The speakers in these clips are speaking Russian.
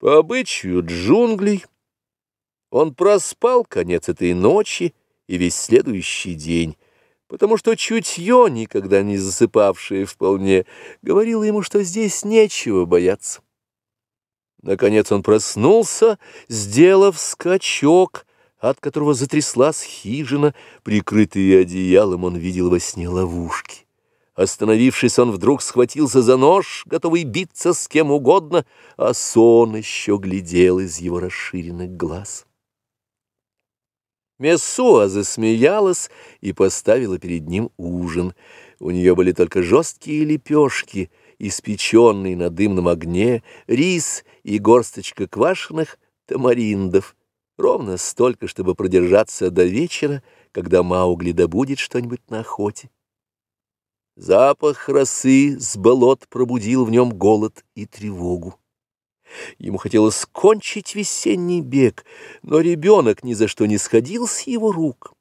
По обычаю джунглей он проспал конец этой ночи и весь следующий день, потому что чутье, никогда не засыпавшее вполне, говорило ему, что здесь нечего бояться. Наконец он проснулся, сделав скачок, от которого затряслась хижина, прикрытые одеялом он видел во сне ловушки. Остановившись, он вдруг схватился за нож, готовый биться с кем угодно, а сон еще глядел из его расширенных глаз. Мессуа засмеялась и поставила перед ним ужин. У нее были только жесткие лепешки, испеченные на дымном огне, рис и горсточка квашеных тамариндов, ровно столько, чтобы продержаться до вечера, когда Маугли добудет что-нибудь на охоте. Запах росы с болот пробудил в нем голод и тревогу. Ему хотелось кончить весенний бег, но ребенок ни за что не сходил с его рук.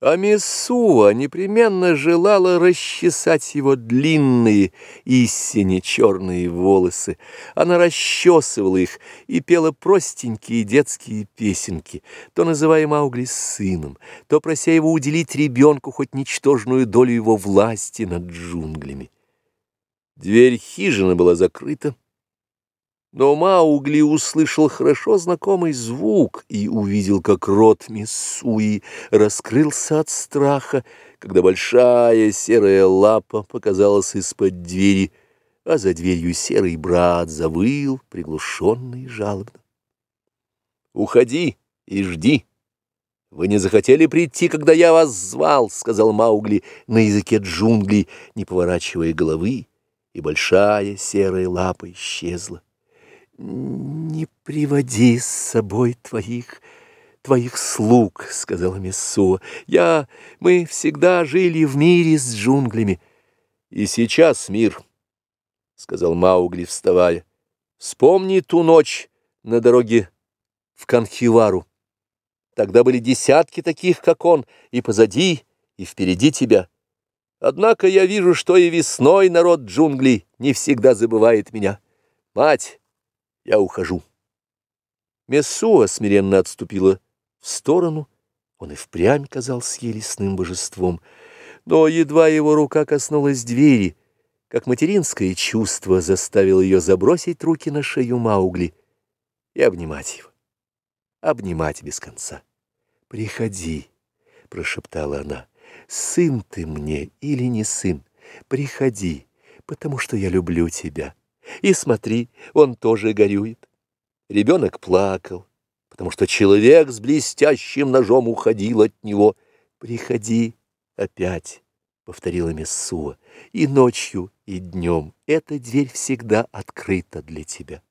А Мессуа непременно желала расчесать его длинные, истине черные волосы. Она расчесывала их и пела простенькие детские песенки, то называя Маугли сыном, то прося его уделить ребенку хоть ничтожную долю его власти над джунглями. Дверь хижины была закрыта. Но Маугли услышал хорошо знакомый звук и увидел, как рот Миссуи раскрылся от страха, когда большая серая лапа показалась из-под двери, а за дверью серый брат завыл, приглушенный и жалобно. «Уходи и жди. Вы не захотели прийти, когда я вас звал», — сказал Маугли на языке джунглей, не поворачивая головы, и большая серая лапа исчезла. «Не приводи с собой твоих, твоих слуг», — сказала Мессуа. «Я... Мы всегда жили в мире с джунглями». «И сейчас мир», — сказал Маугли, вставая. «Вспомни ту ночь на дороге в Канхивару. Тогда были десятки таких, как он, и позади, и впереди тебя. Однако я вижу, что и весной народ джунглей не всегда забывает меня. Мать!» Я ухожу. Мессуа смиренно отступила в сторону. Он и впрямь казался ей лесным божеством. Но едва его рука коснулась двери, как материнское чувство заставило ее забросить руки на шею Маугли и обнимать его. Обнимать без конца. «Приходи», — прошептала она, — «сын ты мне или не сын? Приходи, потому что я люблю тебя». И смотри, он тоже горюет. Ребенок плакал, потому что человек с блестящим ножом уходил от него. «Приходи опять», — повторила Мессуа, — «и ночью, и днем эта дверь всегда открыта для тебя».